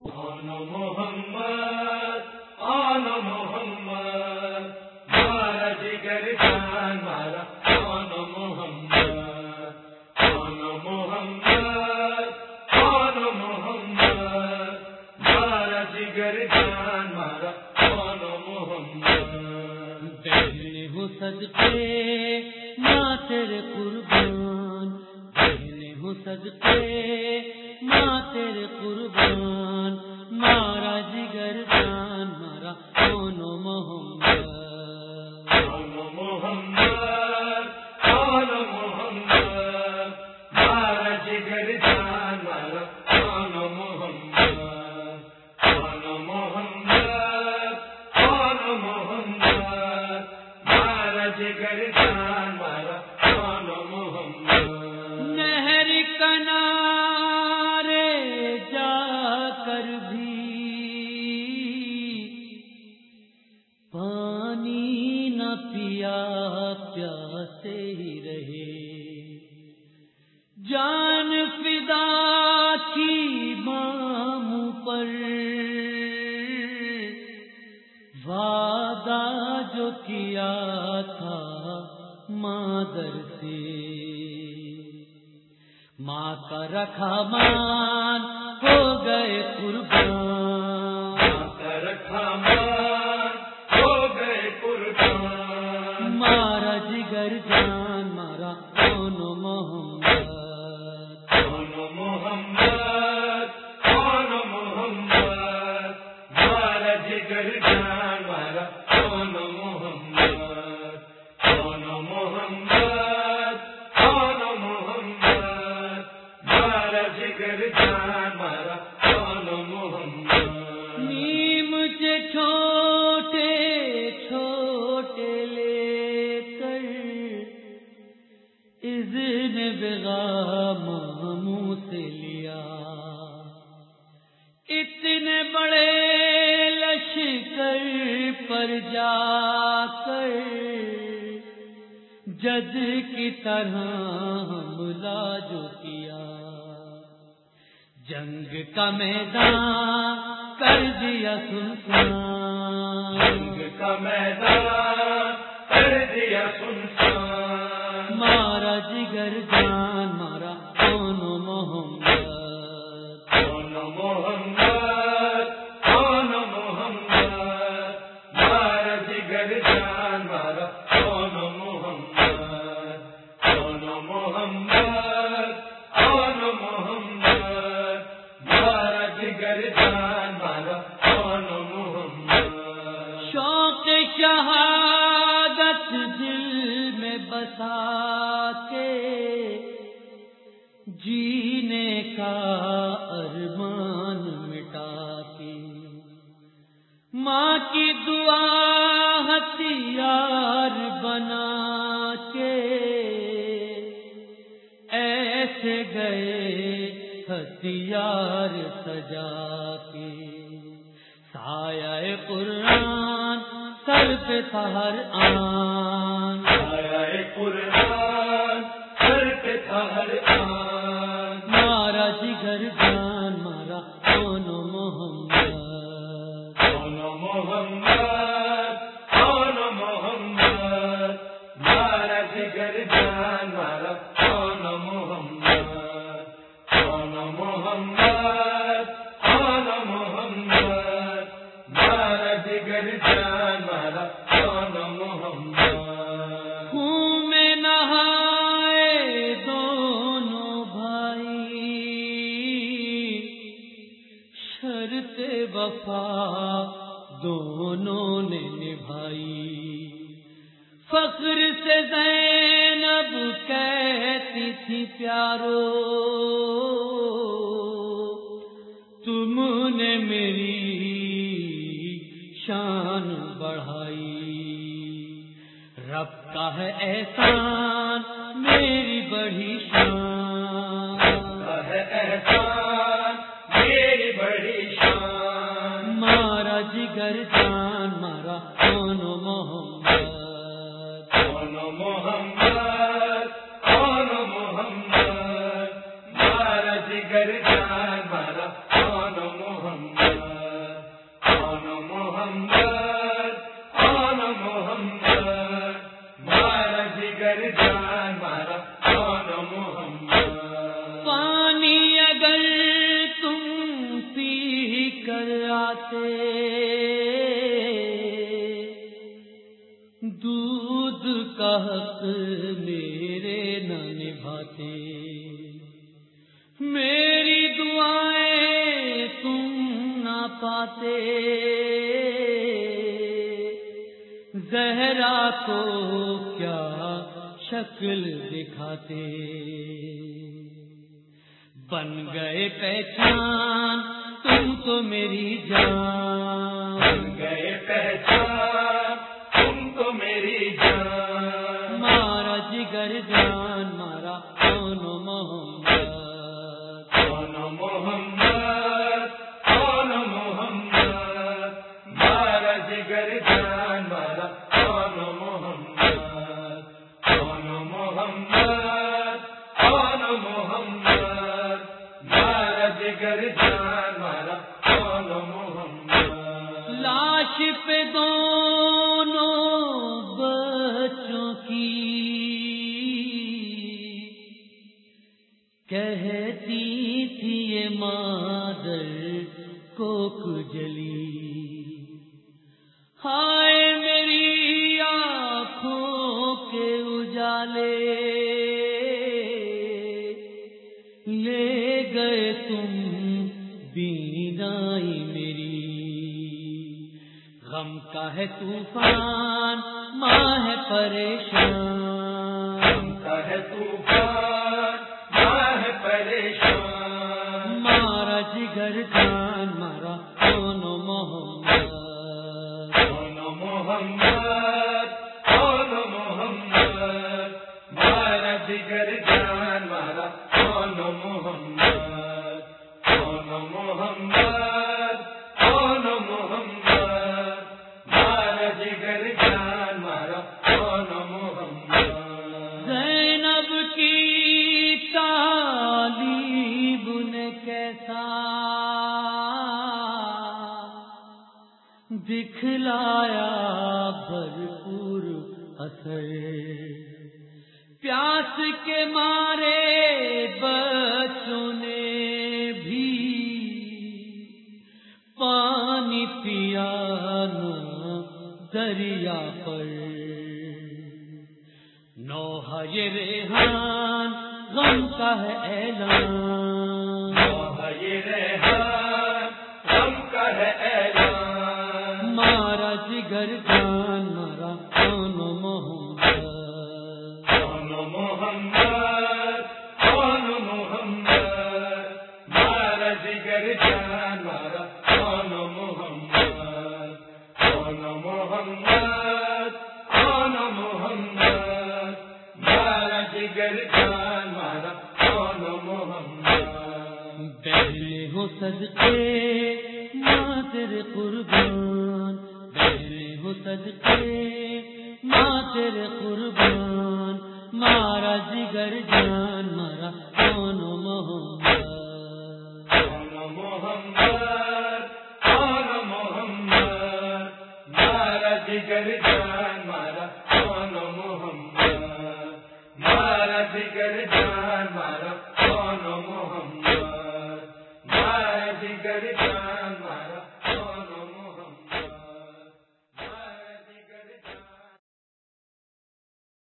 آن محمد آن محمد، مارا جگر جان، مارا آن محمد آن محمد آن محمد، مارا جگر جان، مارا آن محمد۔ ہو صدقے تیرے قربان۔ ہو صدقے ماں تیرے قربان مارا جگر جان مارا کون محمد۔ آن محمد پیاسے ہی رہے۔ جان فدا کی مام پر۔ وعدہ جو کیا تھا مادر سے۔ ماں کا رکھا مان ہو گئے قربان۔ رکھا مان ماموں سے لیا۔ اتنے بڑے لشکر پر جا کر۔ جج کی طرح حملہ جو جنگ کا میدان کر دیا سلطان۔ جنگ کا میدان کر دیا سنسان مارا جگر جان مارا کون محمد۔ کون محمد کون محمد۔ مارا جگر جان مارا کون دل میں بسا کے جینے کا ارمان مٹا کے۔ ماں کی دعا ہتھیار بنا کے ایسے گئے ہتھیار سجا کے۔ سایہ قرآن سر پہ سہر آن جان شرط وفا دونوں نے نبھائی۔ فخر سے زینب کہتی تھی، پیارو، تم نے میری شان بڑھائی۔ رب کا ہے احسان، میری بڑی شان۔ ہے احسان مارا جان مارا کون محمد۔ کون محمد کون محمد۔ مارا جگر جان جان مارا کون محمد۔ کون محمد کون محمد۔ مارا جگر جان مارا کون محمد۔ میری دعائیں تم نہ پاتے۔ زہرا کو کیا شکل دکھاتے۔ بن گئے پہچان تم تو میری جان۔ گئے پہچان تم تو میری جان۔ مارا جگر جان لاش پہ دونوں بچوں کی کہتی تھی یہ مادر کو کجلی ہاں ہے طوفان ماں ہے پریشان۔ ہے طوفان ماں ہے پریشان۔ مارا جگر جان مارا کون محمد۔ کون محمد کون محمد۔ مارا جگر جان مارا کون محمد۔ تعلیب نے کیسا دکھلایا بھرپور اثر پیاس کے مارے بچوں نے بھی پانی پیا دریا پر نوحہ یہ ریحان کا ہے اعلان۔ غم کا ہے اعلان مارا جگر جان، مارا کون محمد کون محمد۔ کون محمد مارا جگر جان، مارا کون محمد کون محمد۔ کون محمد مارا جگر جان صدقے ماں تیرے قربان بہنے ہو صدقے ماں تیرے قربان، مارا جگر جان، مارا کون محمد۔ محمد کون محمد، مارا جگر جان، مارا کون محمد۔ مارا جگر جان، مارا کون محمد۔ مارا جگر جان